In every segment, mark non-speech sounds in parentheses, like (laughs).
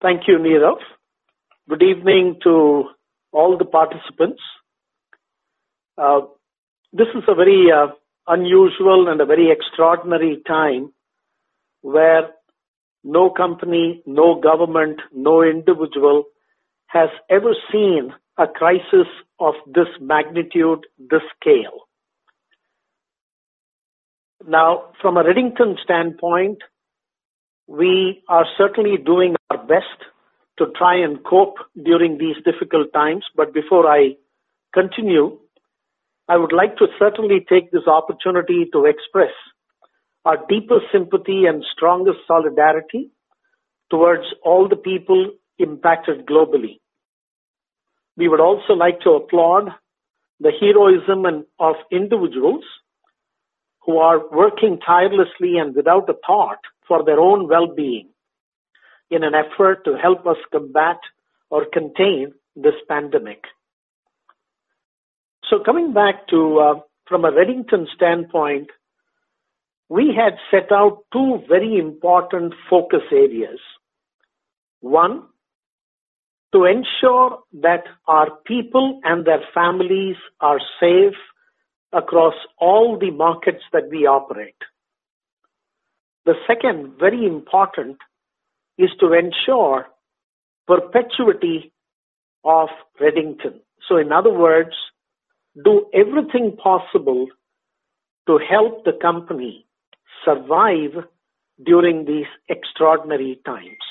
Thank you, Nirav. Good evening to all the participants. Uh, this is a very uh, unusual and a very extraordinary time where no company, no government, no individual has ever seen a crisis of this magnitude, this scale. Now, from a Redington standpoint, we are certainly doing our best to try and cope during these difficult times. But before I continue, I would like to certainly take this opportunity to express our deepest sympathy and strongest solidarity towards all the people impacted globally. We would also like to applaud the heroism of individuals who are working tirelessly and without a thought for their own well-being in an effort to help us combat or contain this pandemic. So coming back to, uh, from a Redington standpoint, we had set out two very important focus areas. One, to ensure that our people and their families are safe across all the markets that we operate. The second, very important, is to ensure perpetuity of Redington. So in other words, do everything possible to help the company survive during these extraordinary times.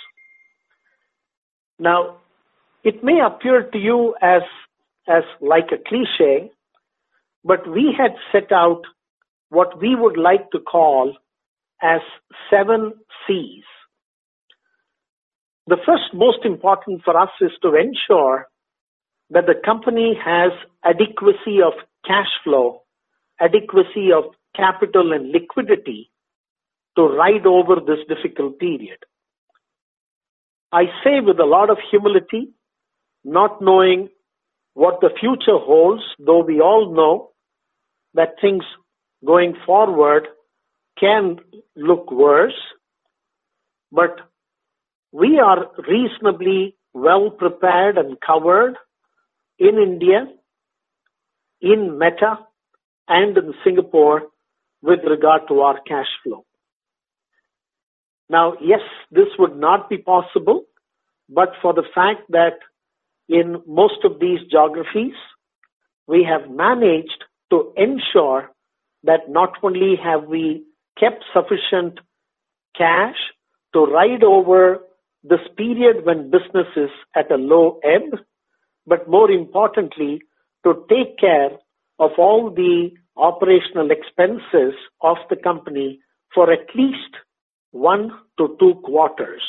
Now, it may appear to you as, as like a cliche, but we had set out what we would like to call as seven C's. The first most important for us is to ensure that the company has adequacy of cash flow, adequacy of capital and liquidity to ride over this difficult period. I say with a lot of humility, not knowing what the future holds, though we all know that things going forward can look worse, but we are reasonably well prepared and covered in India, in Meta, and in Singapore with regard to our cash flow. Now, yes, this would not be possible, but for the fact that in most of these geographies, we have managed to ensure that not only have we kept sufficient cash to ride over this period when business is at a low ebb, but more importantly, to take care of all the operational expenses of the company for at least one to two quarters.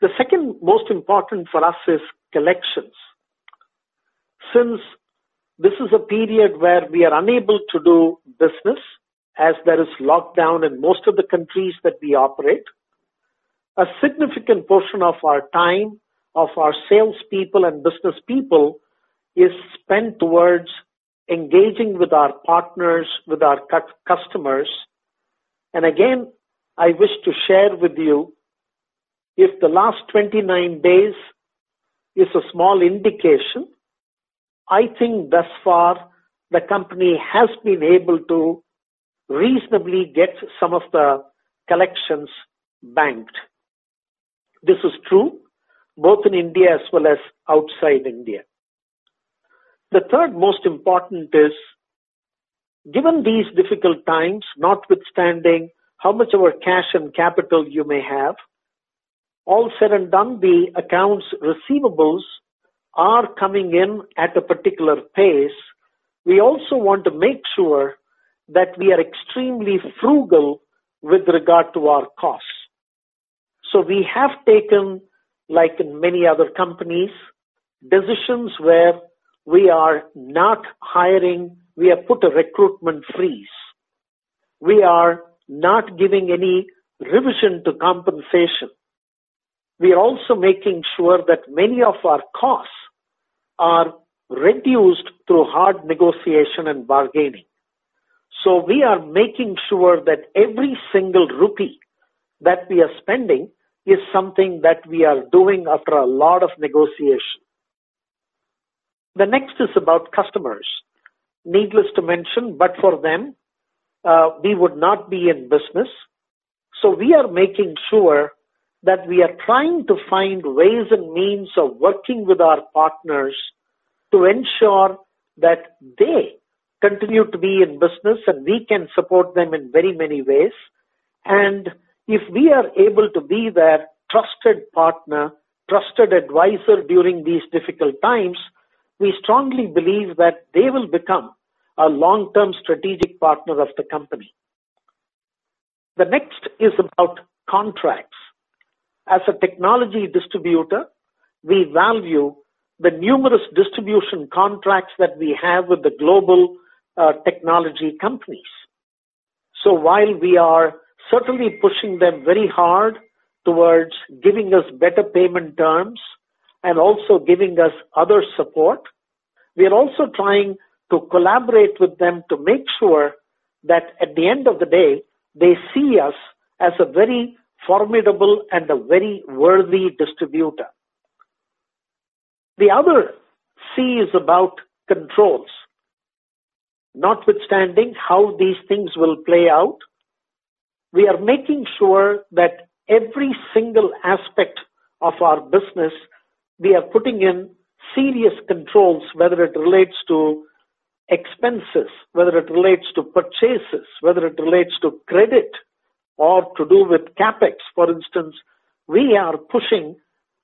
The second most important for us is collections. Since this is a period where we are unable to do business as there is lockdown in most of the countries that we operate, a significant portion of our time, of our salespeople and business people is spent towards engaging with our partners, with our customers. And again, I wish to share with you if the last 29 days is a small indication, I think thus far the company has been able to reasonably get some of the collections banked. This is true both in India as well as outside India. The third most important is given these difficult times, notwithstanding how much of our cash and capital you may have, all said and done, the accounts receivables are coming in at a particular pace. We also want to make sure that we are extremely frugal with regard to our costs. So we have taken, like in many other companies, decisions where we are not hiring, we have put a recruitment freeze. We are not giving any revision to compensation we are also making sure that many of our costs are reduced through hard negotiation and bargaining. So we are making sure that every single rupee that we are spending is something that we are doing after a lot of negotiation. The next is about customers. Needless to mention, but for them, uh, we would not be in business. So we are making sure that we are trying to find ways and means of working with our partners to ensure that they continue to be in business and we can support them in very many ways. And if we are able to be their trusted partner, trusted advisor during these difficult times, we strongly believe that they will become a long-term strategic partner of the company. The next is about contracts. As a technology distributor, we value the numerous distribution contracts that we have with the global uh, technology companies. So while we are certainly pushing them very hard towards giving us better payment terms and also giving us other support, we are also trying to collaborate with them to make sure that at the end of the day, they see us as a very formidable and a very worthy distributor. The other C is about controls. Notwithstanding how these things will play out, we are making sure that every single aspect of our business, we are putting in serious controls, whether it relates to expenses, whether it relates to purchases, whether it relates to credit or to do with capex, for instance, we are pushing,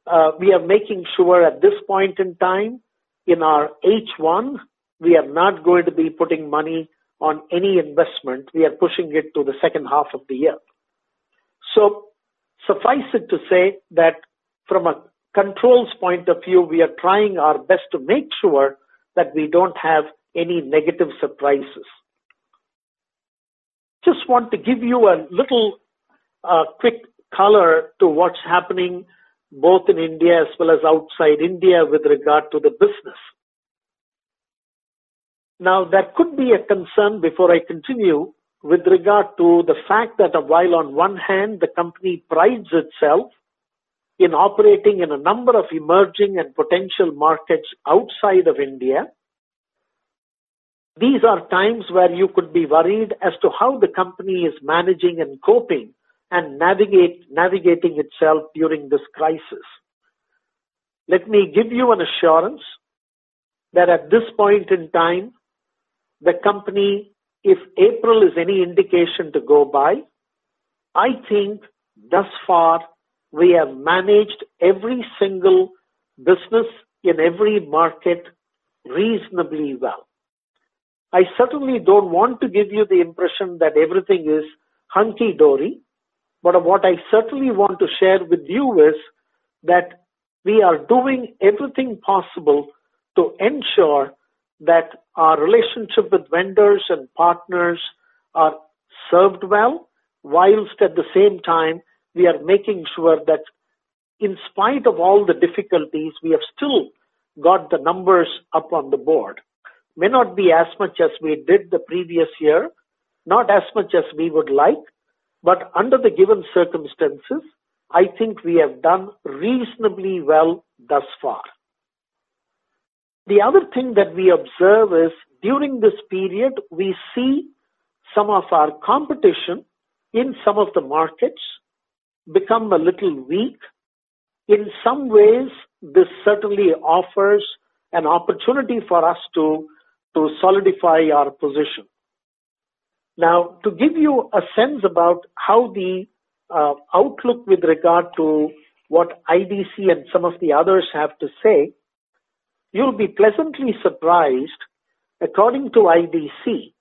uh, we are making sure at this point in time in our H1, we are not going to be putting money on any investment. We are pushing it to the second half of the year. So suffice it to say that from a controls point of view, we are trying our best to make sure that we don't have any negative surprises. Just want to give you a little uh, quick color to what's happening both in India as well as outside India with regard to the business. Now, there could be a concern before I continue with regard to the fact that while on one hand the company prides itself in operating in a number of emerging and potential markets outside of India, these are times where you could be worried as to how the company is managing and coping and navigate, navigating itself during this crisis. Let me give you an assurance that at this point in time, the company, if April is any indication to go by, I think thus far we have managed every single business in every market reasonably well. I certainly don't want to give you the impression that everything is hunky dory, but what I certainly want to share with you is that we are doing everything possible to ensure that our relationship with vendors and partners are served well, whilst at the same time we are making sure that in spite of all the difficulties, we have still got the numbers up on the board may not be as much as we did the previous year, not as much as we would like, but under the given circumstances, I think we have done reasonably well thus far. The other thing that we observe is during this period, we see some of our competition in some of the markets become a little weak. In some ways, this certainly offers an opportunity for us to to solidify our position. Now, to give you a sense about how the uh, outlook with regard to what IDC and some of the others have to say, you'll be pleasantly surprised. According to IDC,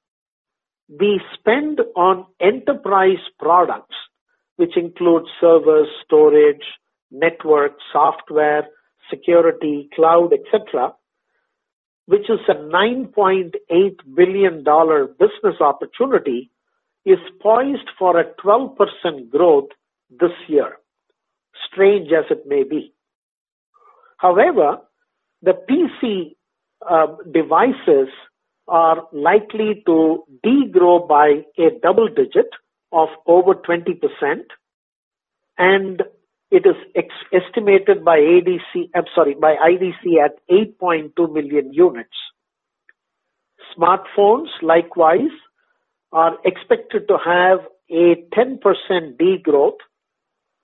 the spend on enterprise products, which include servers, storage, network, software, security, cloud, etc., which is a $9.8 billion business opportunity, is poised for a 12% growth this year, strange as it may be. However, the PC uh, devices are likely to degrow by a double digit of over 20%. And it is ex- estimated by ADC, I'm sorry, by IDC at 8.2 million units. Smartphones, likewise, are expected to have a 10% degrowth,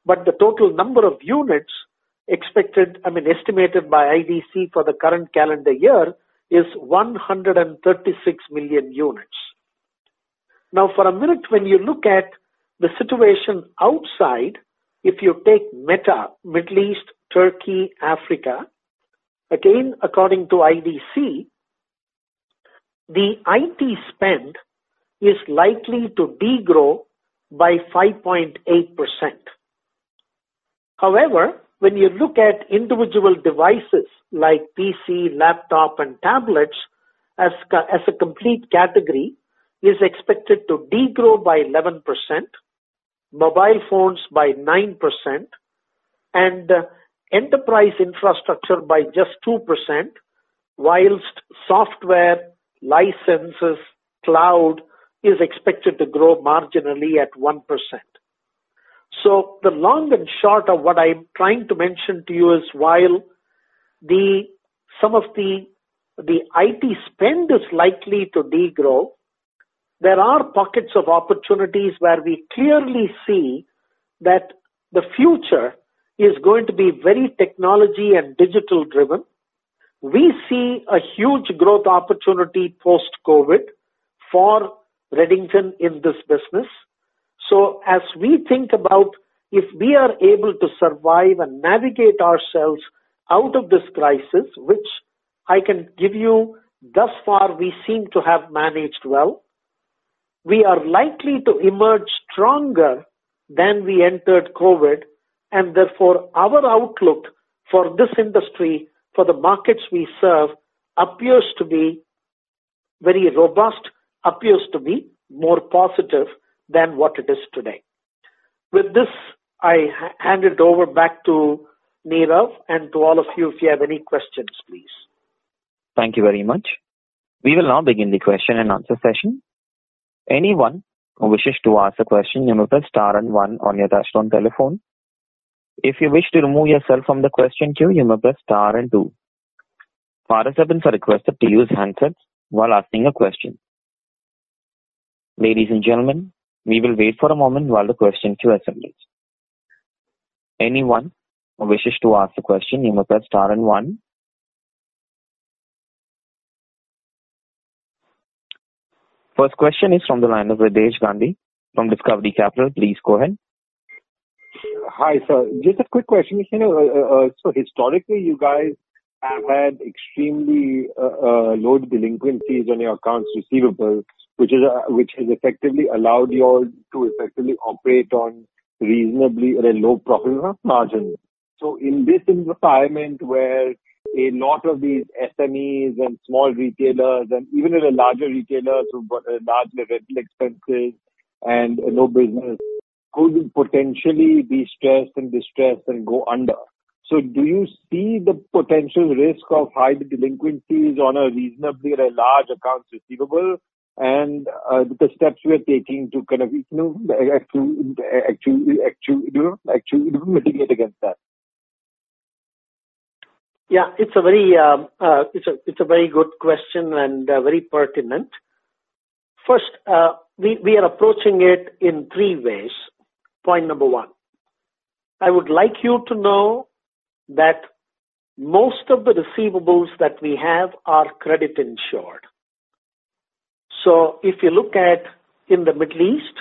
but the total number of units expected, I mean, estimated by IDC for the current calendar year is 136 million units. Now, for a minute, when you look at the situation outside, if you take META, Middle East, Turkey, Africa, again, according to IDC, the IT spend is likely to degrow by 5.8%. However, when you look at individual devices like PC, laptop, and tablets as, as a complete category, is expected to degrow by 11%, mobile phones by 9%, and uh, enterprise infrastructure by just 2%, whilst software, licenses, cloud is expected to grow marginally at 1%. So the long and short of what I'm trying to mention to you is while the some of the the IT spend is likely to degrow, there are pockets of opportunities where we clearly see that the future is going to be very technology and digital driven. We see a huge growth opportunity post COVID for Redington in this business. So as we think about if we are able to survive and navigate ourselves out of this crisis, which I can give you thus far we seem to have managed well, we are likely to emerge stronger than we entered COVID, and therefore our outlook for this industry, for the markets we serve, appears to be very robust, appears to be more positive than what it is today. With this, I hand it over back to Nirav and to all of you if you have any questions, please. Thank you very much. We will now begin the question and answer session. Anyone who wishes to ask a question, you may press star and one on your touchtone telephone. If you wish to remove yourself from the question queue, you may press star and two. Participants are requested to use handsets while asking a question. Ladies and gentlemen, we will wait for a moment while the question queue assembles. Anyone who wishes to ask a question, you may press star and one. First question is from the line of Ritesh Gandhi from Discovery Capital. Please go ahead. Hi, sir. Just a quick question. You know, uh, uh, so historically, you guys have had extremely uh, uh, low delinquencies on your accounts receivable, which is uh, which has effectively allowed you all to effectively operate on reasonably at a low profit margin. So in this environment where a lot of these SMEs and small retailers and even in the larger retailers who've got large rental expenses and no business could potentially be stressed and distressed and go under. So do you see the potential risk of high delinquencies on a reasonably large accounts receivable and uh, the steps we are taking to kind of actually mitigate against that? Yeah, it's a very uh, uh, it's a it's a very good question and very pertinent. First, we are approaching it in three ways. Point number one, I would like you to know that most of the receivables that we have are credit insured. So if you look at in the Middle East,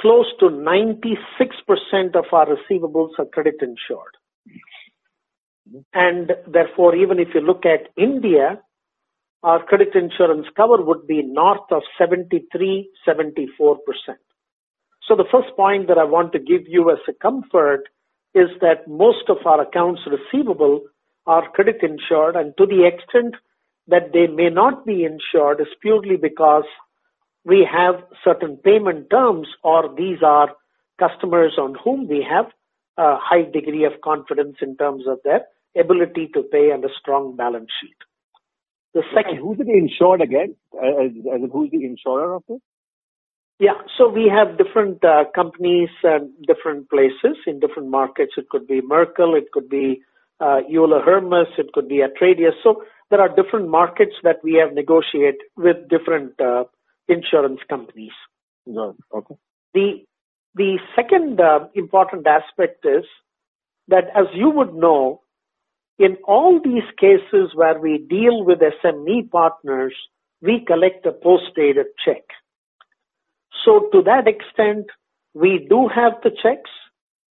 close to 96% of our receivables are credit insured. And therefore, even if you look at India, our credit insurance cover would be north of 73, 74%. So the first point that I want to give you as a comfort is that most of our accounts receivable are credit insured and to the extent that they may not be insured is purely because we have certain payment terms or these are customers on whom we have a high degree of confidence in terms of their ability to pay and a strong balance sheet. The second, who's the insured again? Uh, as, as who's the insurer of this? Yeah. So we have different uh, companies and different places in different markets. It could be Merkle, it could be uh, Euler Hermes, it could be Atradius. So there are different markets that we have negotiated with different uh, insurance companies. Yeah. Okay. The the second uh, important aspect is that, as you would know, in all these cases where we deal with SME partners, we collect a post-dated check. So to that extent, we do have the checks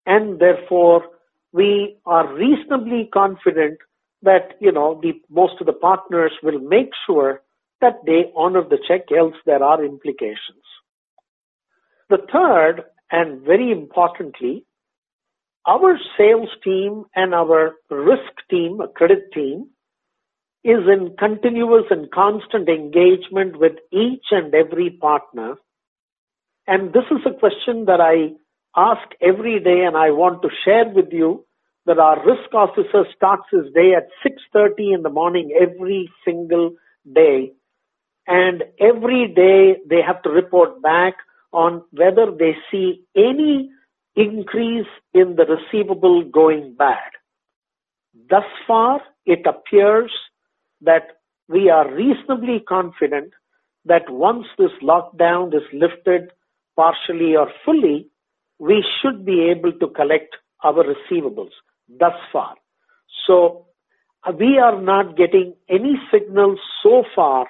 and therefore we are reasonably confident that, you know, the, most of the partners will make sure that they honor the check, else there are implications. The third, and very importantly, our sales team and our risk team, a credit team, is in continuous and constant engagement with each and every partner. And this is a question that I ask every day and I want to share with you that our risk officer starts his day at 6.30 in the morning every single day. And every day they have to report back on whether they see any increase in the receivable going bad. Thus far, it appears that we are reasonably confident that once this lockdown is lifted partially or fully, we should be able to collect our receivables thus far. So uh, we are not getting any signals so far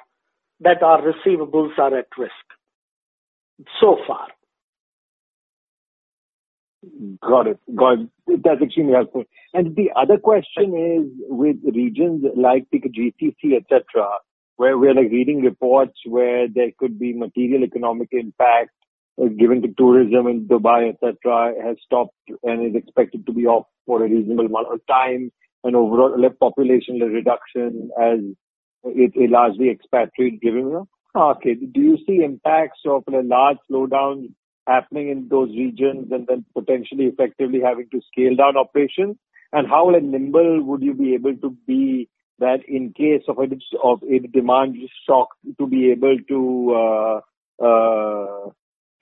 that our receivables are at risk. So far. Got it. Got it. That's extremely helpful. And the other question is with regions like GCC, etc., where we're like reading reports where there could be material economic impact given to tourism in Dubai, etc., has stopped and is expected to be off for a reasonable amount of time, and overall population reduction as it, largely expatriate driven. Okay, do you see impacts of a large slowdown happening in those regions and then potentially effectively having to scale down operations? And how nimble would you be able to be that in case of a, of a demand shock to be able to uh, uh,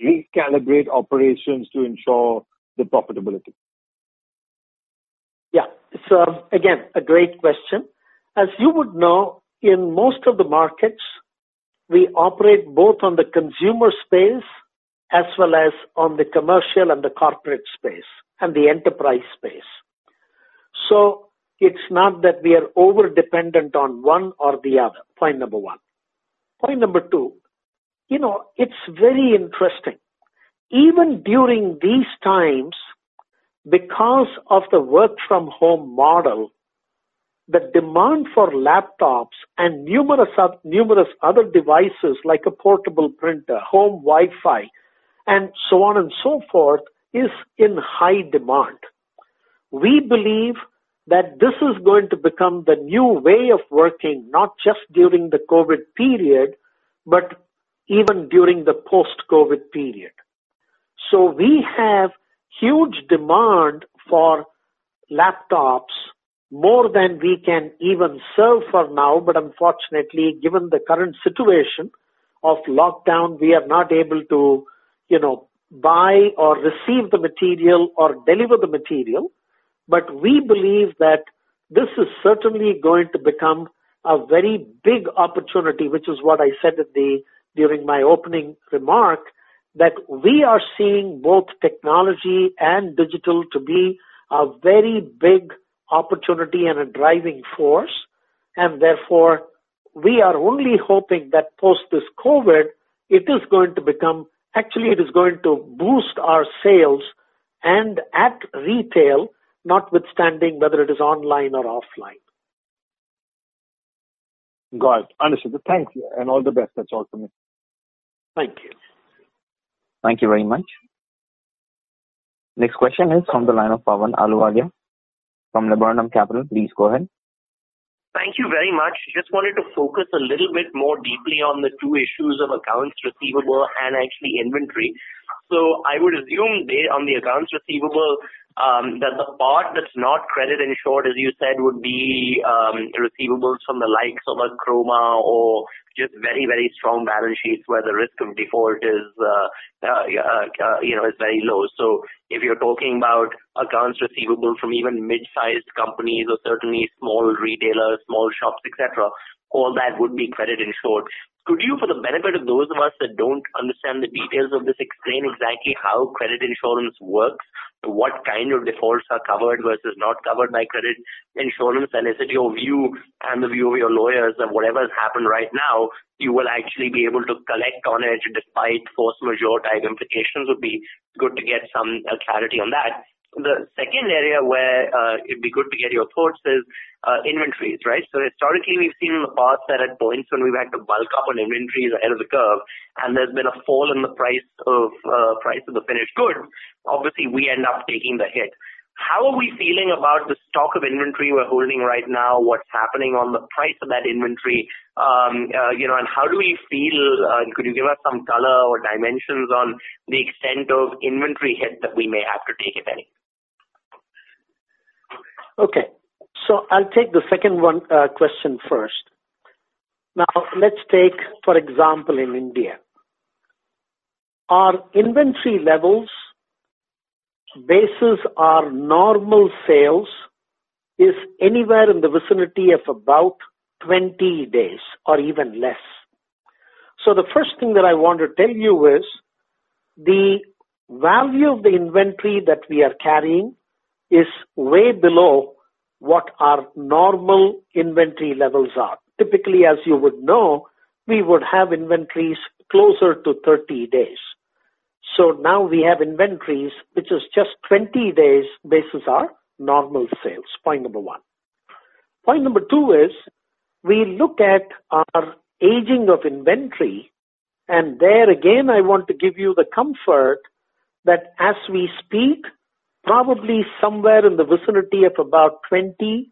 recalibrate operations to ensure the profitability? Yeah, uh, again a great question. As you would know, in most of the markets, we operate both on the consumer space as well as on the commercial and the corporate space and the enterprise space. So it's not that we are over dependent on one or the other. Point number one. Point number two, you know, it's very interesting. Even during these times, because of the work from home model, the demand for laptops and numerous, numerous other devices like a portable printer, home Wi-Fi, and so on and so forth is in high demand. We believe that this is going to become the new way of working, not just during the COVID period, but even during the post-COVID period. So we have huge demand for laptops more than we can even serve for now, but unfortunately, given the current situation of lockdown, we are not able to you know, buy or receive the material or deliver the material. But we believe that this is certainly going to become a very big opportunity, which is what I said at the, during my opening remark, that we are seeing both technology and digital to be a very big opportunity and a driving force. And therefore, we are only hoping that post this COVID, it is going to become actually it is going to boost our sales and at retail, notwithstanding whether it is online or offline. Got it. Understood. Thank you, and all the best. That's all for me. Thank you. Thank you very much. Next question is from the line of Pawan Ahluwalia from Laburnum Capital. Please go ahead. Thank you very much. Just wanted to focus a little bit more deeply on the two issues of accounts receivable and actually inventory. So I would assume they, on the accounts receivable, um, that the part that's not credit insured, as you said, would be um, receivables from the likes of a Croma or just very, very strong balance sheets where the risk of default is, uh, uh, uh, you know, is very low. So if you're talking about accounts receivable from even mid-sized companies or certainly small retailers, small shops, etc., all that would be credit insured. Could you, for the benefit of those of us that don't understand the details of this, explain exactly how credit insurance works, what kind of defaults are covered versus not covered by credit insurance, and is it your view and the view of your lawyers that whatever has happened right now, you will actually be able to collect on it despite force majeure type implications? Would be good to get some uh, clarity on that. The second area where uh, it'd be good to get your thoughts is uh, inventories, right? So historically, we've seen in the past that at points when we've had to bulk up on inventories ahead of the curve, and there's been a fall in the price of uh, price of the finished goods, obviously we end up taking the hit. How are we feeling about the stock of inventory we're holding right now? What's happening on the price of that inventory? Um, uh, you know, and how do we feel? Uh, could you give us some color or dimensions on the extent of inventory hit that we may have to take, if any? Okay. So I'll take the second one uh, question first. Now, let's take, for example, in India. Our inventory levels basis our normal sales is anywhere in the vicinity of about 20 days or even less. So the first thing that I want to tell you is the value of the inventory that we are carrying is way below what our normal inventory levels are. Typically, as you would know, we would have inventories closer to 30 days. So now we have inventories which is just 20 days basis our normal sales. Point number one. Point number two is we look at our aging of inventory and there again I want to give you the comfort that as we speak probably somewhere in the vicinity of about 20,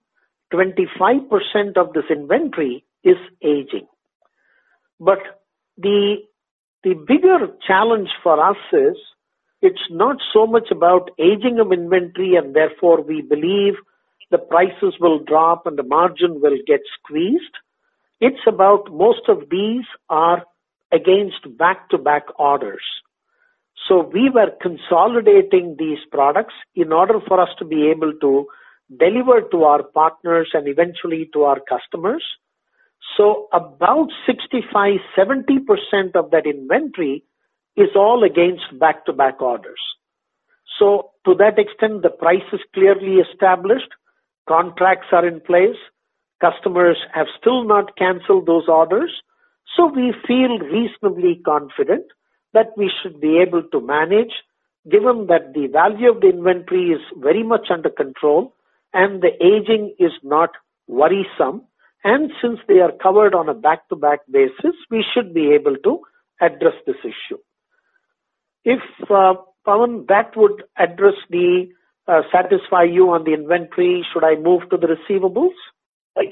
25% of this inventory is aging. But the, the bigger challenge for us is it's not so much about aging of inventory and therefore we believe the prices will drop and the margin will get squeezed. It's about most of these are against back to back orders. So we were consolidating these products in order for us to be able to deliver to our partners and eventually to our customers. So about 65, 70% of that inventory is all against back-to-back orders. So to that extent, the price is clearly established, contracts are in place, customers have still not canceled those orders. So we feel reasonably confident that we should be able to manage given that the value of the inventory is very much under control and the aging is not worrisome. And since they are covered on a back-to-back basis, we should be able to address this issue. If, uh, that would address the, uh, satisfy you on the inventory, should I move to the receivables? Uh,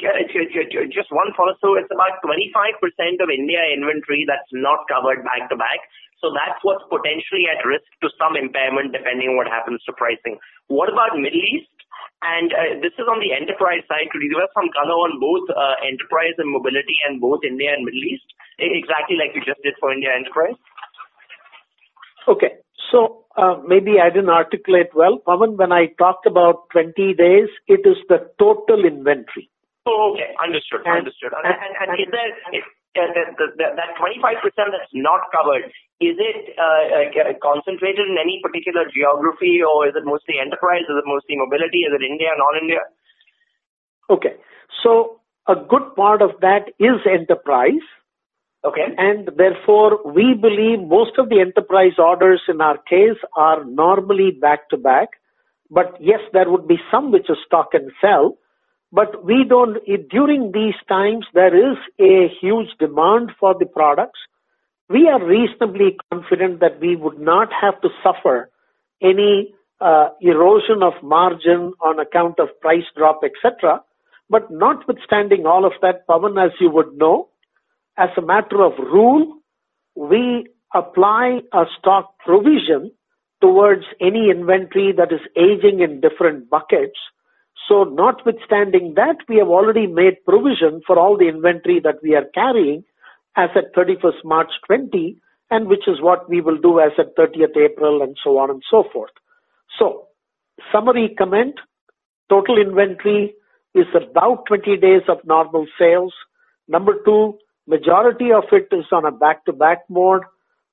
just one follow. So it's about 25% of India inventory that's not covered back to back. So that's what's potentially at risk to some impairment depending on what happens to pricing. What about Middle East? And uh, this is on the enterprise side. Could you give us some color on both uh, enterprise and mobility and both India and Middle East? Exactly like you just did for India enterprise? Okay. So uh, maybe I didn't articulate well. Pawan, when I talked about 20 days, it is the total inventory. Oh, okay. Understood. And, understood. And, and, and, and is there, is, that 25% that's not covered, is it uh, uh, concentrated in any particular geography, or is it mostly enterprise? Is it mostly mobility? Is it India, non-India? Okay. So a good part of that is enterprise. Okay. And therefore, we believe most of the enterprise orders in our case are normally back to back. But yes, there would be some which is stock and sell. But we don't, during these times, there is a huge demand for the products. We are reasonably confident that we would not have to suffer any uh, erosion of margin on account of price drop, etc. But notwithstanding all of that, Pawan, as you would know, as a matter of rule, we apply a stock provision towards any inventory that is aging in different buckets. So notwithstanding that, we have already made provision for all the inventory that we are carrying as at 31st March 20, and which is what we will do as at 30th April and so on and so forth. So summary comment, total inventory is about 20 days of normal sales. Number two, majority of it is on a back-to-back mode.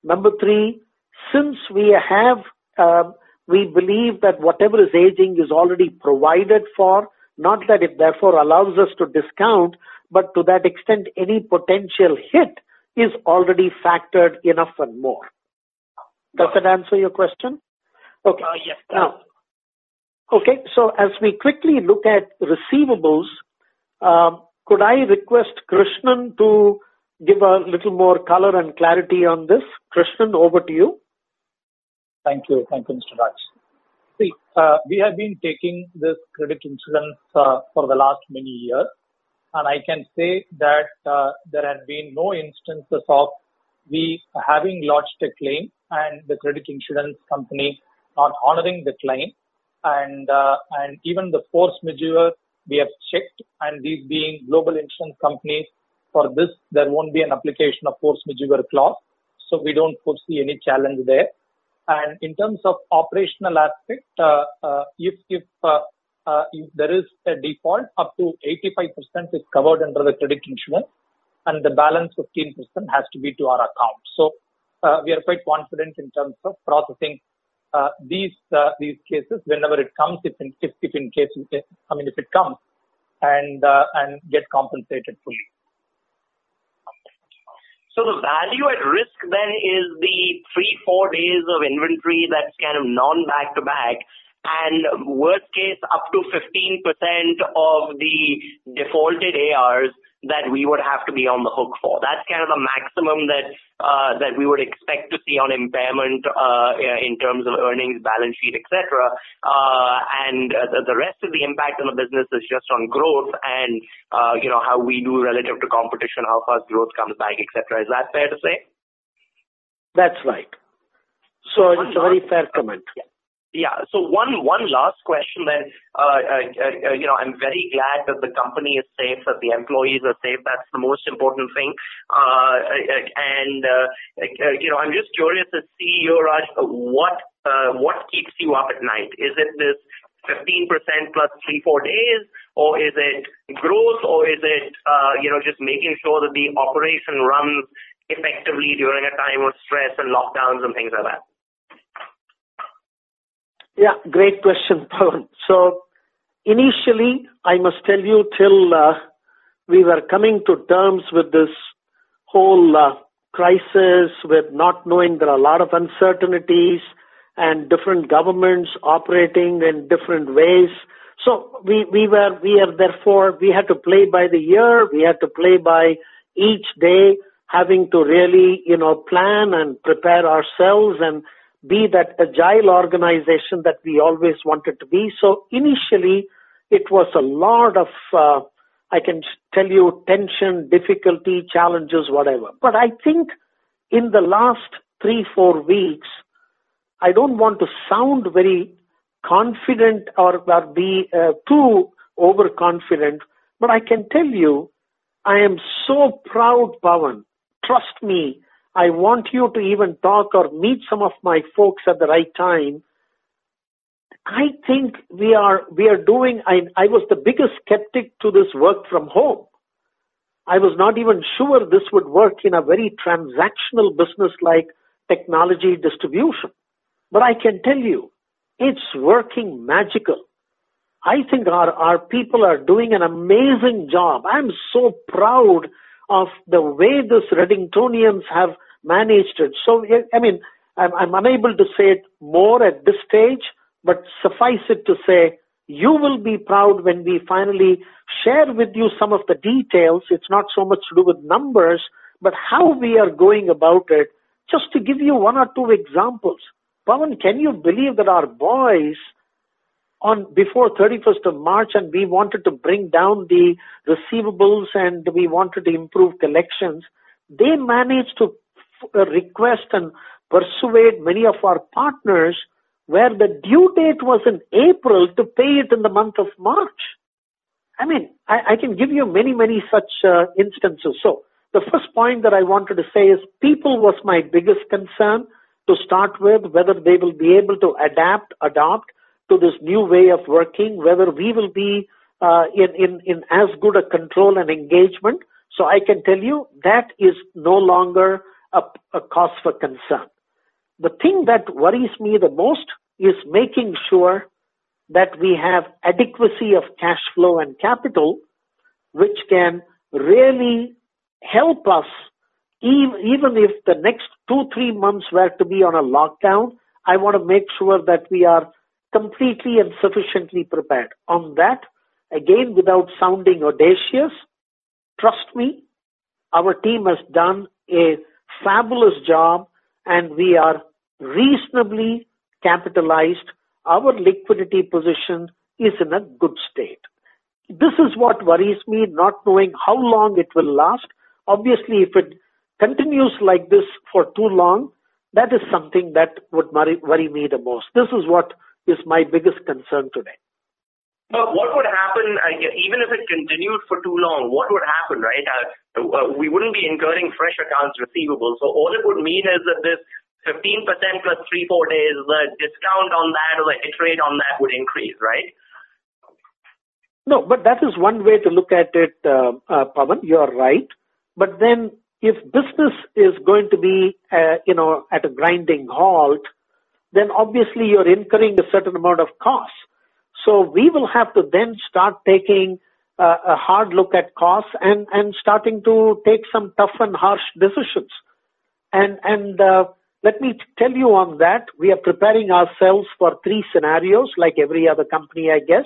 Number three, since we have, uh, we believe that whatever is aging is already provided for, not that it therefore allows us to discount, but to that extent, any potential hit is already factored enough and more. Does that answer your question? Okay. Uh, yes. Now, okay, so as we quickly look at receivables, um, could I request Krishnan to give a little more color and clarity on this? Krishnan, over to you. Thank you. Thank you, Mr. Raj. See, uh, we have been taking this credit insurance uh, for the last many years, and I can say that uh, there have been no instances of we having lodged a claim and the credit insurance company not honoring the claim, and uh, and even the force majeure we have checked, and these being global insurance companies, for this there won't be an application of force majeure clause, so we don't foresee any challenge there. And in terms of operational aspect, uh, uh, if if uh, if there is a default, up to 85% is covered under the credit insurance, and the balance 15% has to be to our account. So uh, we are quite confident in terms of processing uh, these uh, these cases whenever it comes, if in, if, if in case, I mean, if it comes, and uh, and get compensated fully. So the value at risk then is the three, four days of inventory that's kind of non back to back and worst case up to 15% of the defaulted ARs that we would have to be on the hook for. That's kind of the maximum that uh, that we would expect to see on impairment uh, in terms of earnings, balance sheet, etc. Uh, and the, the, rest of the impact on the business is just on growth and uh, you know how we do relative to competition, how fast growth comes back, etc. Is that fair to say? That's right. So it's a very fair comment. Yeah. Yeah. So one one last question then. Uh, uh, uh, you know, I'm very glad that the company is safe, that the employees are safe. That's the most important thing. Uh, uh and uh, you know, I'm just curious as CEO Raj, what what keeps you up at night? Is it this 15% plus three four days, or is it growth, or is it you know just making sure that the operation runs effectively during a time of stress and lockdowns and things like that? Yeah, great question, (laughs) Pawan. So initially, I must tell you, till uh, we were coming to terms with this whole uh, crisis, with not knowing there are a lot of uncertainties and different governments operating in different ways. So we, we were, we are therefore, we had to play by the year. We had to play by each day, having to really, you know, plan and prepare ourselves and be that agile organization that we always wanted to be. So initially, it was a lot of, uh, I can tell you, tension, difficulty, challenges, whatever. But I think in the last three, four weeks, I don't want to sound very confident or, or be uh, too overconfident, but I can tell you, I am so proud, Pawan. Trust me, I want you to even talk or meet some of my folks at the right time. I think we are we are doing. I, I was the biggest skeptic to this work from home. I was not even sure this would work in a very transactional business like technology distribution. But I can tell you, it's working magical. I think our, our people are doing an amazing job. I'm so proud of the way this Redingtonians have managed it. So, I mean, I'm, I'm unable to say it more at this stage, but suffice it to say, you will be proud when we finally share with you some of the details. It's not so much to do with numbers, but how we are going about it. Just to give you one or two examples. Pawan, can you believe that our boys on before 31st of March and we wanted to bring down the receivables and we wanted to improve collections, they managed to uh, request and persuade many of our partners where the due date was in April to pay it in the month of March. I mean, I, I can give you many, many such uh, instances. So the first point that I wanted to say is people was my biggest concern to start with, whether they will be able to adapt, adopt to this new way of working, whether we will be uh, in, in, in as good a control and engagement. So I can tell you that is no longer a, a cause for concern. The thing that worries me the most is making sure that we have adequacy of cash flow and capital, which can really help us even if the next two, three months were to be on a lockdown, I want to make sure that we are completely and sufficiently prepared. On that, again, without sounding audacious, trust me, our team has done a fabulous job and we are reasonably capitalized. Our liquidity position is in a good state. This is what worries me, not knowing how long it will last. Obviously, if it continues like this for too long, that is something that would worry, me the most. This is what is my biggest concern today. But what would happen, even if it continued for too long, what would happen, right? Uh, uh, we wouldn't be incurring fresh accounts receivable. So all it would mean is that this 15% plus three, four days, the discount on that or the hit rate on that would increase, right? No, but that is one way to look at it, uh, uh, Pavan. You're right. But then if business is going to be, uh, you know, at a grinding halt, then obviously you're incurring a certain amount of costs. So we will have to then start taking uh, a hard look at costs and, and starting to take some tough and harsh decisions. And, and, uh, let me tell you on that, we are preparing ourselves for three scenarios like every other company, I guess.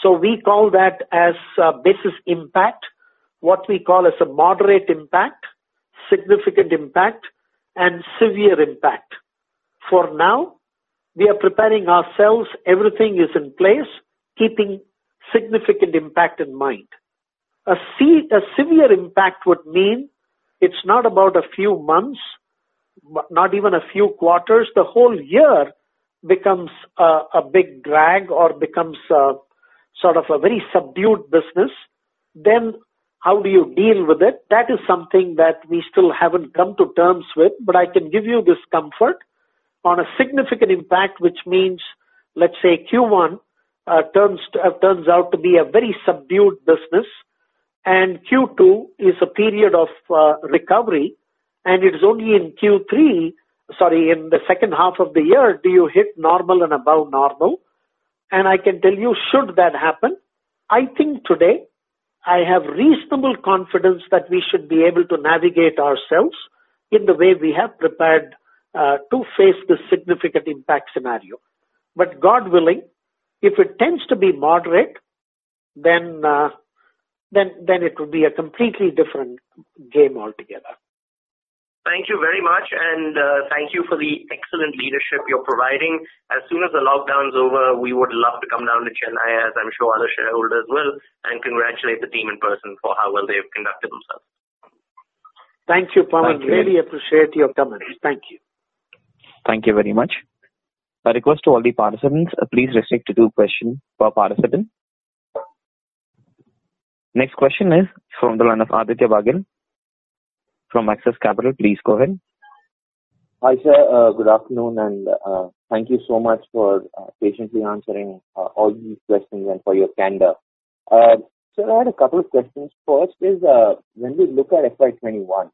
So we call that as uh, basis impact what we call as a moderate impact, significant impact, and severe impact. For now, we are preparing ourselves, everything is in place, keeping significant impact in mind. A, se- a severe impact would mean it's not about a few months, not even a few quarters, the whole year becomes a, a big drag or becomes a, sort of a very subdued business, then how do you deal with it? That is something that we still haven't come to terms with, but I can give you this comfort on a significant impact, which means, let's say Q1 uh, uh, turns out to be a very subdued business, and Q2 is a period of uh, recovery, and it is only in Q3, sorry, in the second half of the year, do you hit normal and above normal. And I can tell you, should that happen, I think today I have reasonable confidence that we should be able to navigate ourselves in the way we have prepared uh, to face this significant impact scenario. But God willing, if it tends to be moderate, then uh, then then it would be a completely different game altogether. Thank you very much, and uh, thank you for the excellent leadership you're providing. As soon as the lockdown's over, we would love to come down to Chennai, as I'm sure other shareholders will, and congratulate the team in person for how well they've conducted themselves. Thank you, Pawan. Thank really appreciate your comments. Thank you. Thank you very much. A request to all the participants, uh, please restrict to two questions per participant. Next question is from the line of Aditya Bagul from Axis Capital. Please go ahead. Hi, sir. Uh, good afternoon, and uh, thank you so much for patiently answering all these questions and for your candor. So I had a couple of questions. First is, when we look at FY21,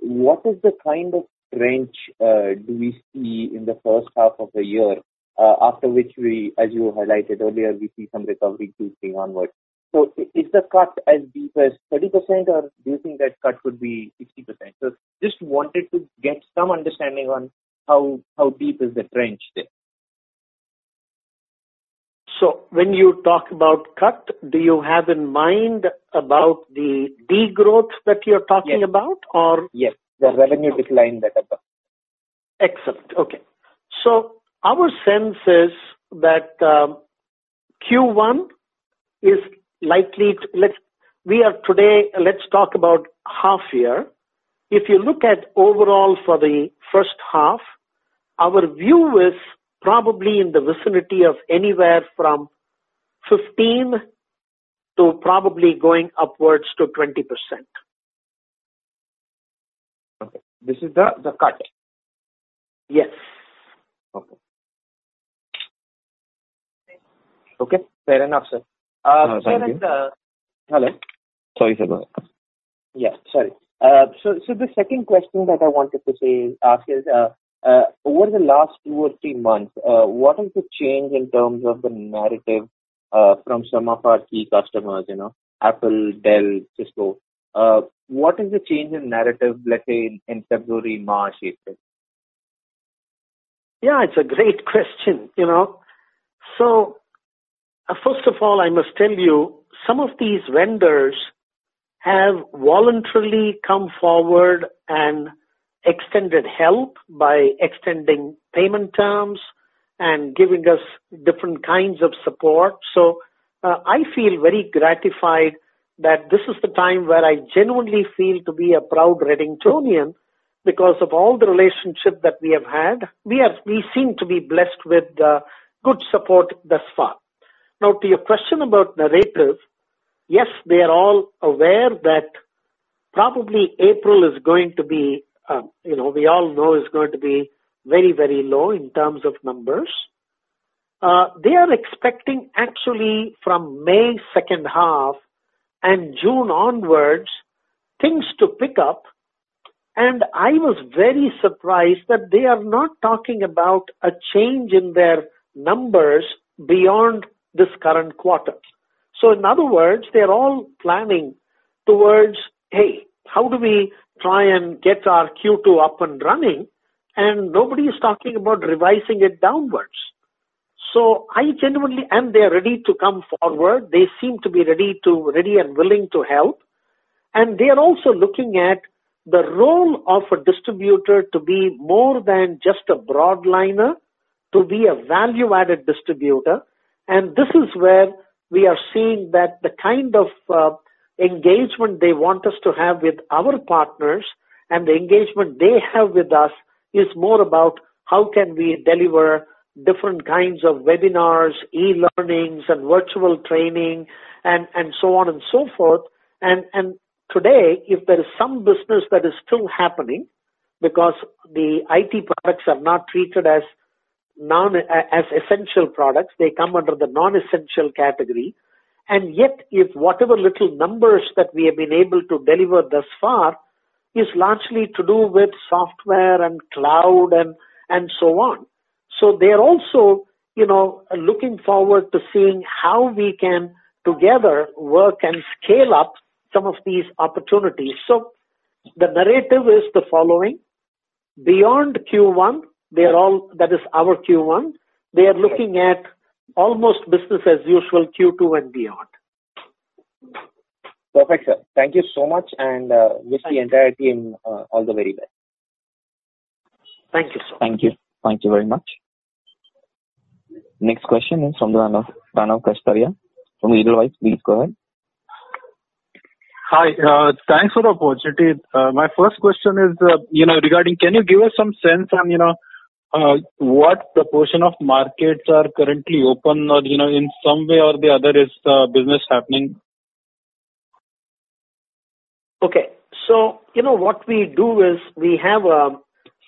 what is the kind of trend uh, do we see in the first half of the year, uh, after which we, as you highlighted earlier, we see some recovery Q3 onwards? So is the cut as deep as 30%, or do you think that cut could be 60%? So just wanted to get some understanding on how how deep is the trench there. So when you talk about cut, do you have in mind about the degrowth that you're talking yes. about, or yes, the revenue decline that above? Excellent. Okay. So our sense is that um, Q1 is likely to, let's, we are today, let's talk about half year. if you look at overall for the first half, our view is probably in the vicinity of anywhere from 15 to probably going upwards to 20%. Okay. This is the, the cut. Yes. Okay. Okay, fair enough, sir. Uh, Uh, thank sir, you. and, uh, hello. Sorry, sir. Yeah, sorry. Uh, So so the second question that I wanted to say, ask is, uh, uh, over the last two or three months, uh, what is the change in terms of the narrative uh, from some of our key customers, you know, Apple, Dell, Cisco? What is the change in narrative, let's say, in in February, March, April? Yeah, it's a great (laughs) question, you know. So, uh, first of all, I must tell you, some of these vendors have voluntarily come forward and extended help by extending payment terms and giving us different kinds of support. So, uh, I feel very gratified that this is the time where I genuinely feel to be a proud Redingtonian because of all the relationship that we have had. We are we seem to be blessed with uh, good support thus far. Now, to your question about narrative, yes, they are all aware that probably April is going to be, uh, you know, we all know is going to be very very low in terms of numbers. Uh, they are expecting actually from May second half and June onwards things to pick up and I was very surprised that they are not talking about a change in their numbers beyond this current quarter. So, in other words, they're all planning towards, hey, how do we try and get our Q2 up and running? And nobody is talking about revising it downwards. So I genuinely, am they're ready to come forward. They seem to be ready to, ready and willing to help. And they are also looking at the role of a distributor to be more than just a broadliner, to be a value added distributor. And this is where we are seeing that the kind of uh, engagement they want us to have with our partners and the engagement they have with us is more about how can we deliver different kinds of webinars, e-learnings and virtual training and, and so on and so forth. And, and today, if there is some business that is still happening because the IT products are not treated as non as essential products, they come under the non-essential category. And yet, if whatever little numbers that we have been able to deliver thus far is largely to do with software and cloud and, and so on. So they are also, you know, looking forward to seeing how we can together work and scale up some of these opportunities. So the narrative is the following. Beyond Q1, they are all, that is our Q1, they are looking at almost business as usual Q2 and beyond. Perfect, sir. Thank you so much, and uh, wish the entire team uh, all the very best. Thank you so much. Thank you. Thank you very much. Next question is from the line of Pranav Kshatriya from Edelweiss. Please go ahead. Hi. uh Thanks for the opportunity. Uh My first question is, uh, you know, regarding, can you give us some sense on, you know, uh what proportion of markets are currently open or, you know, in some way or the other is uh business happening? Okay. So, you know, what we do is we have a,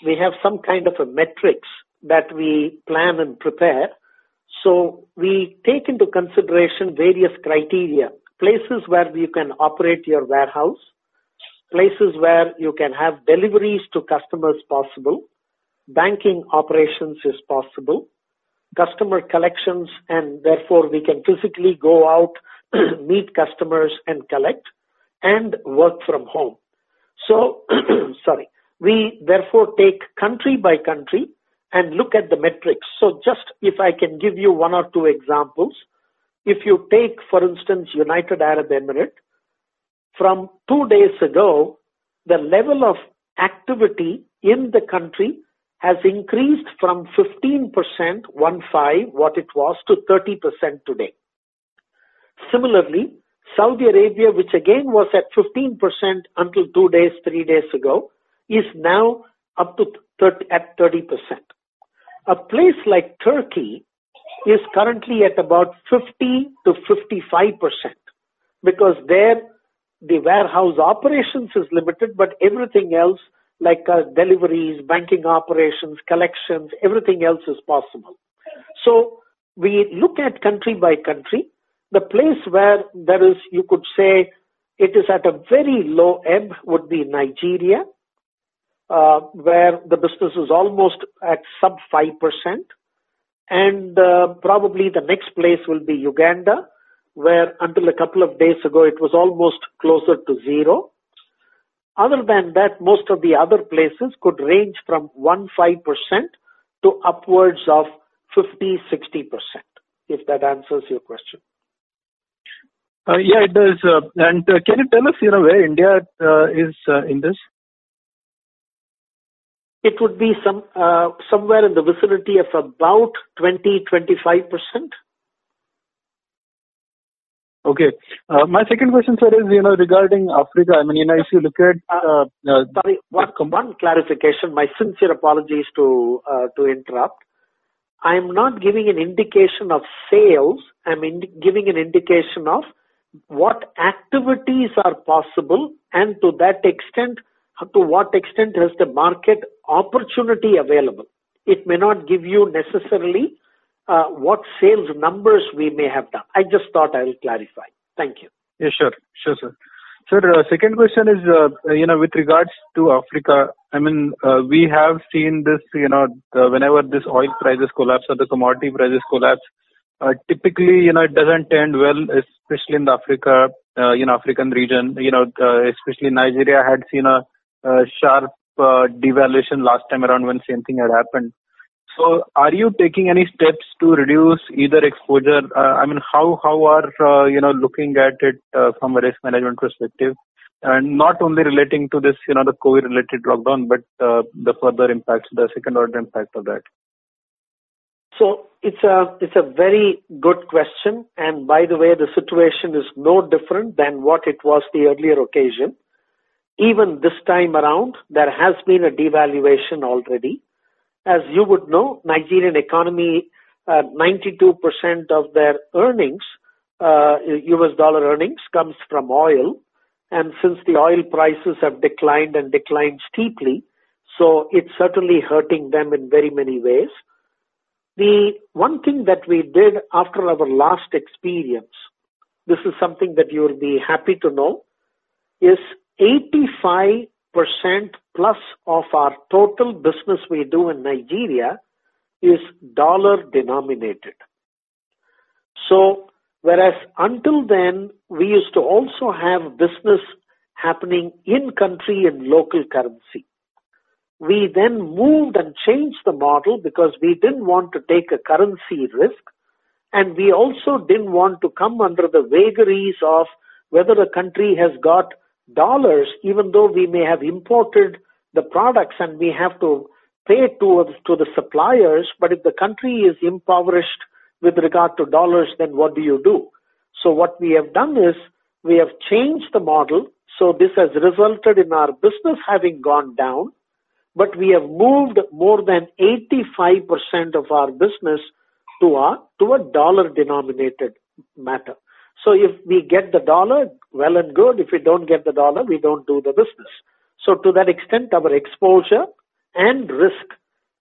we have some kind of a metrics that we plan and prepare. So we take into consideration various criteria, places where you can operate your warehouse, places where you can have deliveries to customers possible, banking operations is possible, customer collections, and therefore we can physically go out, (clears throat) meet customers and collect, and work from home. So, (clears throat) sorry, we therefore take country by country and look at the metrics. So just if I can give you one or two examples, if you take, for instance, United Arab Emirates, from two days ago, the level of activity in the country has increased from 15%, one five, what it was, to 30% today. Similarly, Saudi Arabia, which again was at 15% until two days, three days ago, is now up to 30, at 30%. A place like Turkey is currently at about 50 to 55% because there the warehouse operations is limited, but everything else like uh, deliveries, banking operations, collections, everything else is possible. So we look at country by country. The place where there is, you could say, it is at a very low ebb would be Nigeria, uh, where the business is almost at sub 5%. And uh, probably the next place will be Uganda, where until a couple of days ago it was almost closer to zero. Other than that, most of the other places could range from 1 5% to upwards of 50 60%, if that answers your question. Uh, yeah, it does. Uh, and uh, can you tell us, you know, where India uh, is uh, in this? It would be some uh, somewhere in the vicinity of about 20 25 percent. Okay. Uh, my second question, sir, is, you know, regarding Africa. I mean, you know, if you look at... Uh, uh, sorry, one, one clarification. My sincere apologies to, uh, to interrupt. I'm not giving an indication of sales. I'm in, giving an indication of what activities are possible and to that extent, to what extent has the market opportunity available. It may not give you necessarily uh, what sales numbers we may have done. I just thought I will clarify. Thank you. Yeah, sure. Sure, sir. Sir, uh, second question is, uh, you know, with regards to Africa, I mean, uh, we have seen this, you know, whenever this oil prices collapse or the commodity prices collapse, uh, typically, you know, it doesn't end well, especially in the Africa, uh, you know, African region. You know, uh, especially Nigeria had seen a sharp devaluation last time around when same thing had happened. So are you taking any steps to reduce either exposure? Uh, I mean, how how are uh, you know looking at it uh, from a risk management perspective, and not only relating to this you know the COVID related lockdown, but uh, the further impacts, the second order impact of that. So it's a it's a very good question, and by the way, the situation is no different than what it was the earlier occasion. Even this time around, there has been a devaluation already as you would know, Nigerian economy, uh, 92% of their earnings, uh, US dollar earnings, comes from oil. And since the oil prices have declined and declined steeply, so it's certainly hurting them in very many ways. The one thing that we did after our last experience, this is something that you will be happy to know, is 85 percent plus of our total business we do in Nigeria is dollar denominated. So, whereas until then, we used to also have business happening in country in local currency. We then moved and changed the model because we didn't want to take a currency risk and we also didn't want to come under the vagaries of whether a country has got dollars, even though we may have imported the products and we have to pay to, to the suppliers, but if the country is impoverished with regard to dollars, then what do you do? So what we have done is we have changed the model. So this has resulted in our business having gone down, but we have moved more than 85% of our business to a, to a dollar denominated matter. So if we get the dollar, well and good. If we don't get the dollar, we don't do the business. So to that extent, our exposure and risk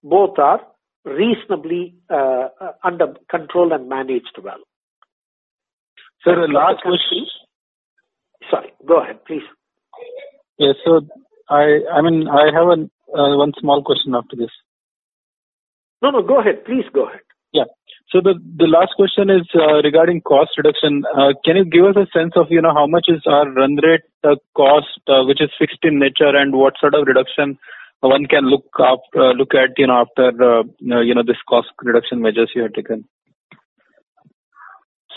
both are reasonably uh, under control and managed well. Sir, the last question. Sorry, go ahead, please. Yes, so I, I mean, I have a, uh, one small question after this. No, no, go ahead. Please go ahead. So the the last question is uh, regarding cost reduction. Uh, can you give us a sense of, you know, how much is our run rate uh, cost, which is fixed in nature, and what sort of reduction one can look up, look at, you know, after, you know, this cost reduction measures you have taken?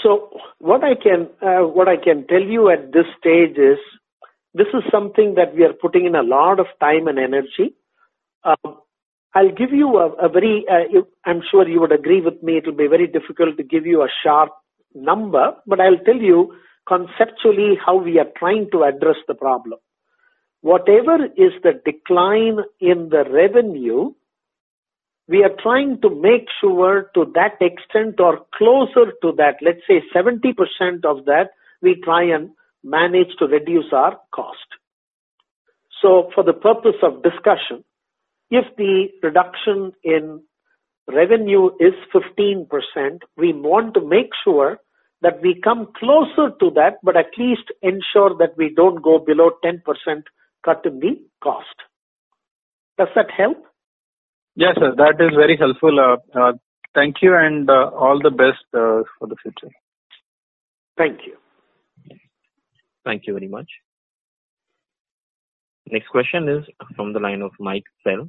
So what I can what I can tell you at this stage is, this is something that we are putting in a lot of time and energy. I'll give you a, a very, uh, I'm sure you would agree with me, it will be very difficult to give you a sharp number, but I'll tell you conceptually how we are trying to address the problem. Whatever is the decline in the revenue, we are trying to make sure to that extent or closer to that, let's say 70% of that, we try and manage to reduce our cost. So for the purpose of discussion, if the reduction in revenue is 15%, we want to make sure that we come closer to that, but at least ensure that we don't go below 10% cut in the cost. Does that help? Yes, sir. That is very helpful. Uh, uh, thank you and uh, all the best uh, for the future. Thank you. Thank you very much. Next question is from the line of Mike Sell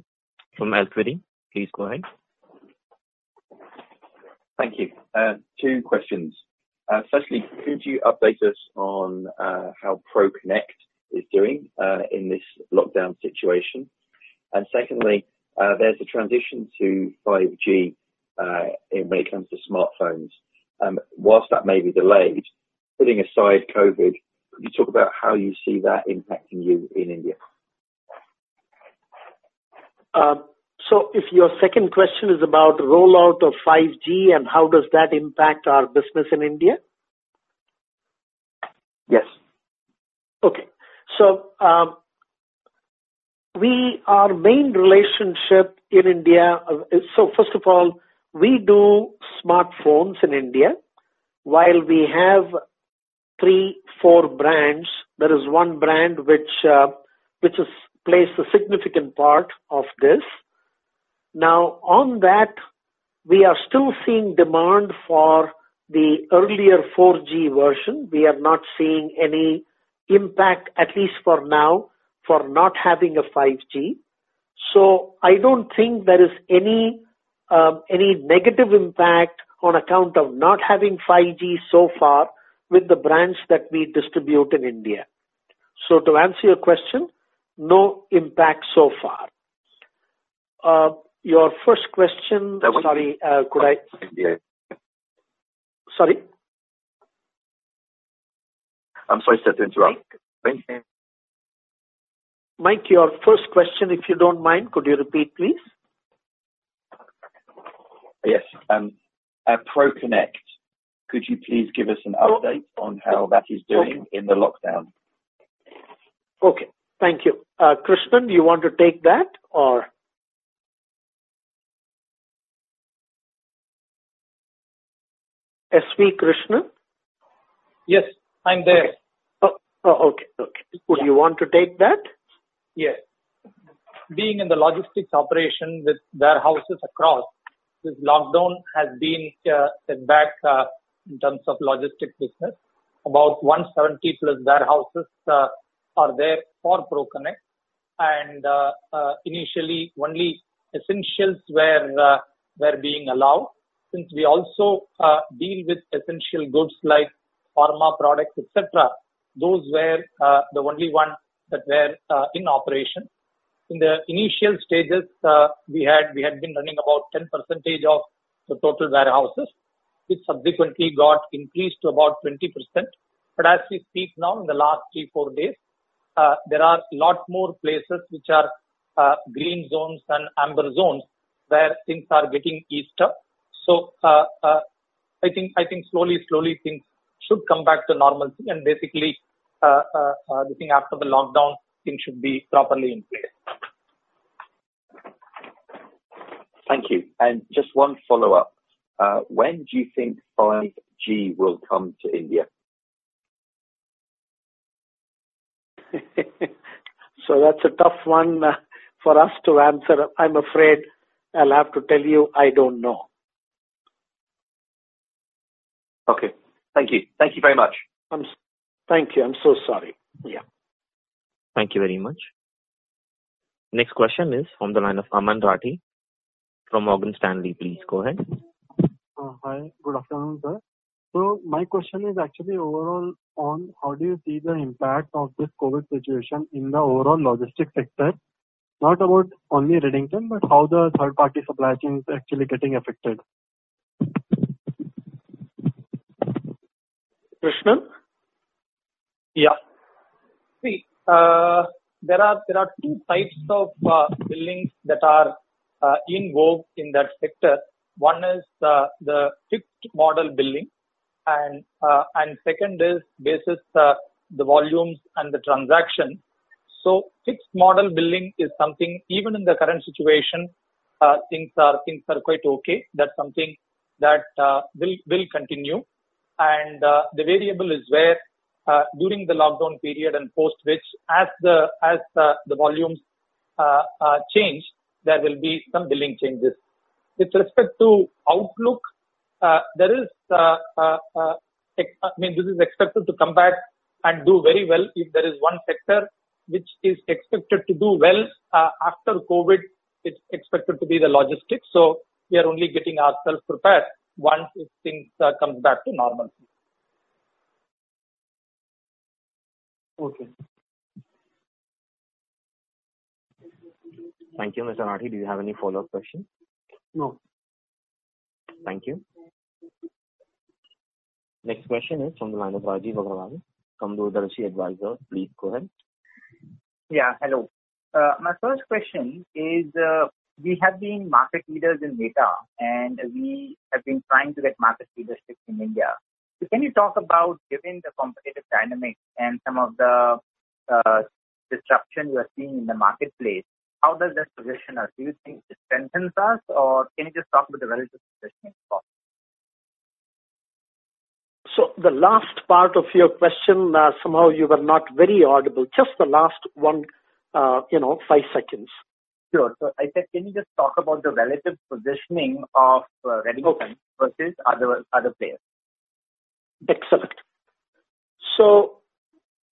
from Alquity. Please go ahead. Thank you. Uh, two questions. Uh, firstly, could you update us on uh, how ProConnect is doing in this lockdown situation? And secondly, there's a transition to 5G uh, when it comes to smartphones. Um, whilst that may be delayed, putting aside COVID, could you talk about how you see that impacting you in India? Uh, so if your second question is about rollout of 5G and how does that impact our business in India? Yes. Okay. So um, we our main relationship in India. Uh, so first of all, we do smartphones in India. While we have three, four brands, there is one brand which uh, which is plays a significant part of this. Now, on that, we are still seeing demand for the earlier 4G version. We are not seeing any impact, at least for now, for not having a 5G. So I don't think there is any um, any negative impact on account of not having 5G so far with the brands that we distribute in India. So to answer your question, no impact so far. Uh, your first question, sorry, uh, could I? Yeah. Sorry? I'm sorry sir, to interrupt. Mike, your first question, if you don't mind, could you repeat, please? Yes. Um, uh, ProConnect, could you please give us an oh. update on how that is doing okay. in the lockdown? Okay. Thank you. Uh, Krishnan, do you want to take that or? S.V. Krishnan? Yes, I'm there. Oh, oh okay. Okay. Would yeah. you want to take that? Yes. Being in the logistics operation with warehouses across, this lockdown has been uh, set back uh, in terms of logistics business. About 170 plus warehouses uh, are there for ProConnect. And uh, uh, initially, only essentials were uh, were being allowed. Since we also deal with essential goods like pharma products, etc., those were the only one that were in operation. In the initial stages, we had we had been running about 10 percentage of the total warehouses, which subsequently got increased to about 20%. But as we speak now, in the last three, four days, uh, there are a lot more places which are uh, green zones and amber zones where things are getting eased up. So uh, uh, I think I think slowly, slowly things should come back to normalcy, and basically, uh, uh, the thing after the lockdown, things should be properly in place. Thank you. And just one follow up. When do you think 5G will come to India? (laughs) so that's a tough one uh, for us to answer. I'm afraid I'll have to tell you I don't know. Okay. Thank you. Thank you very much. I'm, thank you. I'm so sorry. Yeah. Thank you very much. Next question is from the line of Aman Rathi from Morgan Stanley. Please go ahead. Uh, hi. Good afternoon, sir. So my question is actually overall on how do you see the impact of this COVID situation in the overall logistics sector? Not about only Redington, but how the third-party supply chain is actually getting affected. Krishnan? Yeah. See, uh, there are there are two types of uh, buildings that are uh, in vogue in that sector. One is uh, the fixed model billing, and uh, and second is basis uh, the volumes and the transaction. So fixed model billing is something even in the current situation, uh, things are things are quite okay. That's something that uh, will will continue, and uh, the variable is where uh, during the lockdown period and post which, as the as the, volumes change, there will be some billing changes. With respect to outlook, uh, there is, uh, uh, I mean, this is expected to come back and do very well if there is one sector which is expected to do well after COVID. It's expected to be the logistics. So we are only getting ourselves prepared once things comes back to normalcy. Okay. Thank you, Mr. Rathi. Do you have any follow-up question? No. Thank you. Next question is from the line of Rajiv Agrawal from Doordarshi Advisor. Please go ahead. Yeah, hello. Uh, my first question is uh, we have been market leaders in data and we have been trying to get market leadership in India. So can you talk about, given the competitive dynamics and some of the uh, disruption you are seeing in the marketplace, how does that position us? Do you think it strengthens us or can you just talk about the relative positioning? So the last part of your question, uh, somehow you were not very audible. Just the last one, uh, you know, five seconds. Sure. So I said, can you just talk about the relative positioning of uh, Redington Okay. versus other other players? Excellent. So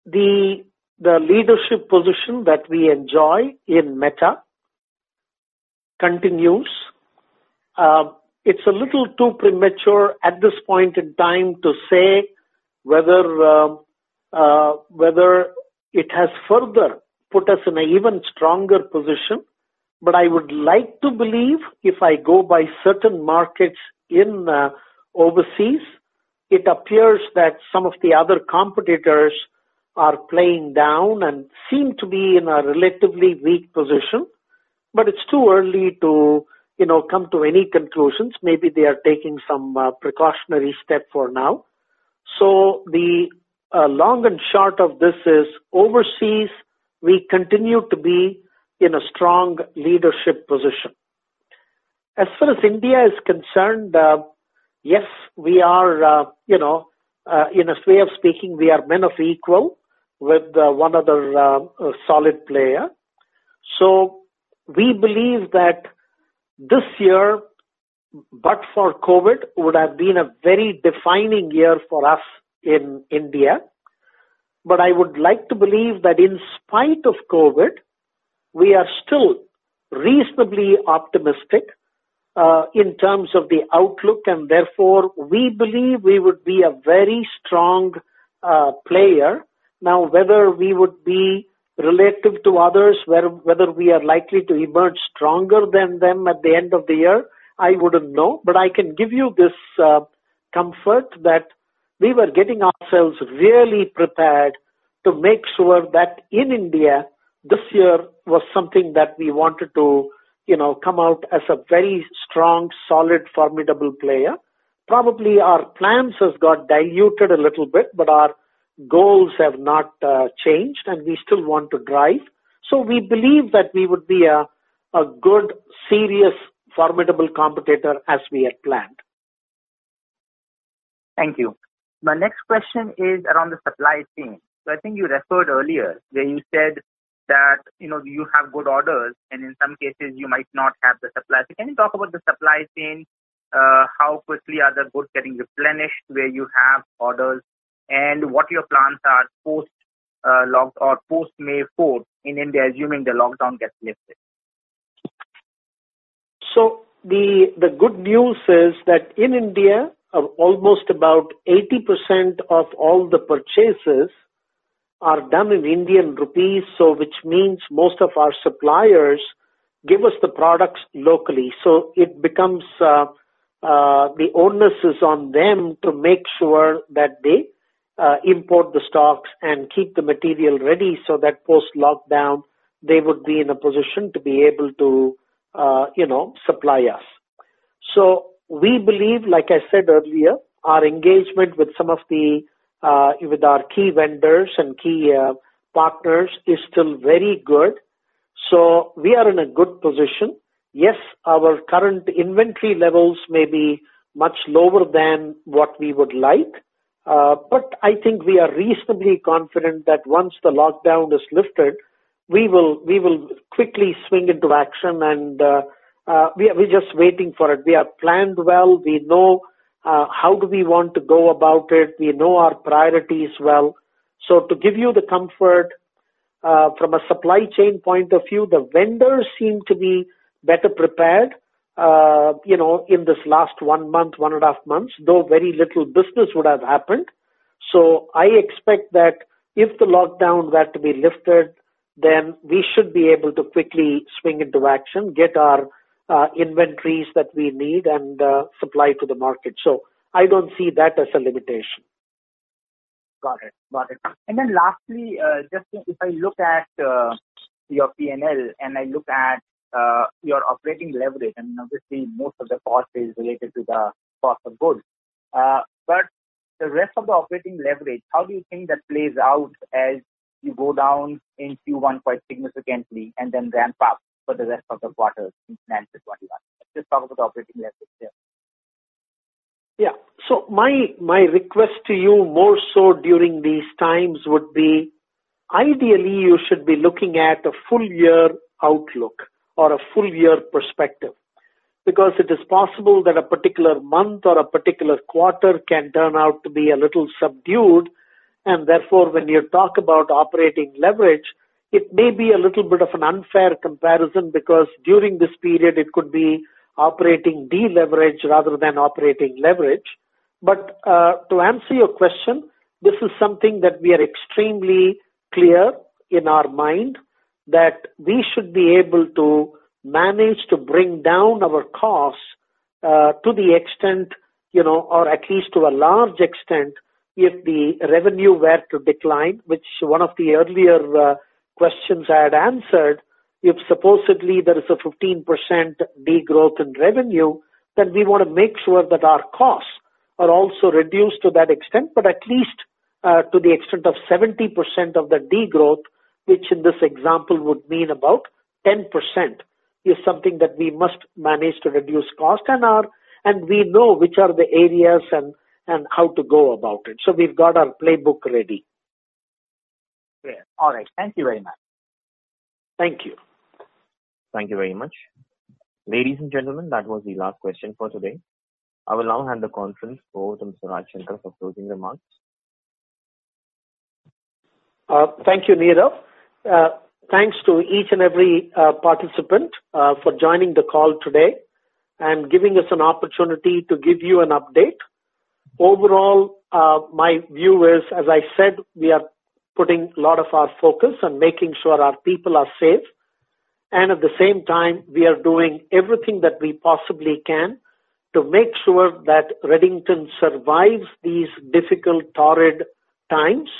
the the leadership position that we enjoy in Meta continues. Uh, it's a little too premature at this point in time to say whether uh, uh, whether it has further put us in an even stronger position. But I would like to believe, if I go by certain markets in uh, overseas, it appears that some of the other competitors are playing down and seem to be in a relatively weak position. But it's too early to, you know, come to any conclusions. Maybe they are taking some uh, precautionary step for now. So the uh, long and short of this is overseas, we continue to be in a strong leadership position. As far as India is concerned, uh, yes, we are, uh, you know, uh, in a way of speaking, we are men of equal with uh, one other uh, solid player. So we believe that this year, but for COVID, would have been a very defining year for us in India. But I would like to believe that in spite of COVID, we are still reasonably optimistic uh, in terms of the outlook, and therefore we believe we would be a very strong uh, player. Now, whether we would be relative to others, whether, we are likely to emerge stronger than them at the end of the year, I wouldn't know. But I can give you this uh, comfort that we were getting ourselves really prepared to make sure that in India, this year was something that we wanted to, you know, come out as a very strong, solid, formidable player. Probably our plans has got diluted a little bit, but our goals have not uh, changed and we still want to drive. So we believe that we would be a, a good, serious, formidable competitor as we had planned. Thank you. My next question is around the supply chain. So I think you referred earlier where you said that you know you have good orders and in some cases you might not have the supply. So can you talk about the supply chain? Uh, how quickly are the goods getting replenished where you have orders and what your plans are post uh, lock or post May 4th in India, assuming the lockdown gets lifted? So the the good news is that in India, uh, almost about 80% of all the purchases are done in Indian rupees. So which means most of our suppliers give us the products locally. So it becomes uh, uh, the onus is on them to make sure that they uh, import the stocks and keep the material ready so that post lockdown they would be in a position to be able to, uh, you know, supply us. So we believe, like I said earlier, our engagement with some of the uh, with our key vendors and key uh, partners is still very good. So we are in a good position. Yes, our current inventory levels may be much lower than what we would like, but I think we are reasonably confident that once the lockdown is lifted, we will we will quickly swing into action, and uh, uh, we are, we're just waiting for it. We are planned well. We know uh, how do we want to go about it. We know our priorities well. So to give you the comfort uh, from a supply chain point of view, the vendors seem to be better prepared. Uh, you know, in this last one month, one and a half months, though very little business would have happened. So I expect that if the lockdown were to be lifted, then we should be able to quickly swing into action, get our uh, inventories that we need and uh, supply to the market. So I don't see that as a limitation. Got it. Got it. And then lastly, uh, just if I look at uh, your P&L and I look at your operating leverage, I mean, obviously most of the cost is related to the cost of goods. Uh, but the rest of the operating leverage, how do you think that plays out as you go down in Q1 quite significantly and then ramp up for the rest of the quarters in financial 21? Just talk about operating leverage there. Yeah. So my my request to you more so during these times would be ideally you should be looking at a full year outlook or a full year perspective. Because it is possible that a particular month or a particular quarter can turn out to be a little subdued. And therefore, when you talk about operating leverage, it may be a little bit of an unfair comparison because during this period it could be operating deleverage rather than operating leverage. But uh, to answer your question, this is something that we are extremely clear in our mind that we should be able to manage to bring down our costs uh, to the extent, you know, or at least to a large extent, if the revenue were to decline, which one of the earlier uh, questions I had answered, if supposedly there is a 15% degrowth in revenue, then we want to make sure that our costs are also reduced to that extent, but at least uh, to the extent of 70% of the degrowth which in this example would mean about 10%, is something that we must manage to reduce cost and our and we know which are the areas and and how to go about it. So we've got our playbook ready. Yeah. All right. Thank you very much. Thank you. Thank you very much. Ladies and gentlemen, that was the last question for today. I will now hand the conference over to Mr. Raj Shankar for closing remarks. Uh, thank you, Nirav. Uh, thanks to each and every uh, participant uh, for joining the call today and giving us an opportunity to give you an update. Overall, my view is, as I said, we are putting a lot of our focus on making sure our people are safe. And at the same time, we are doing everything that we possibly can to make sure that Redington survives these difficult, torrid times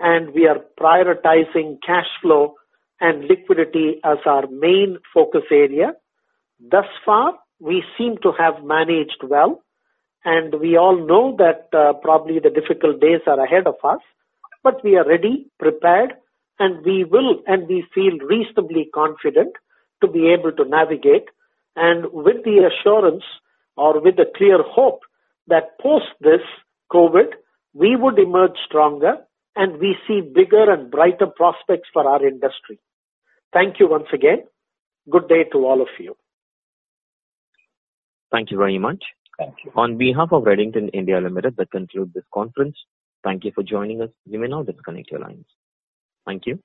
and we are prioritizing cash flow and liquidity as our main focus area. Thus far, we seem to have managed well, and we all know that uh, probably the difficult days are ahead of us, but we are ready, prepared, and we will, and we feel reasonably confident to be able to navigate. And with the assurance or with the clear hope that post this COVID, we would emerge stronger and we see bigger and brighter prospects for our industry. Thank you once again. Good day to all of you. Thank you very much. Thank you. On behalf of Redington India Limited, that concludes this conference. Thank you for joining us. You may now disconnect your lines. Thank you.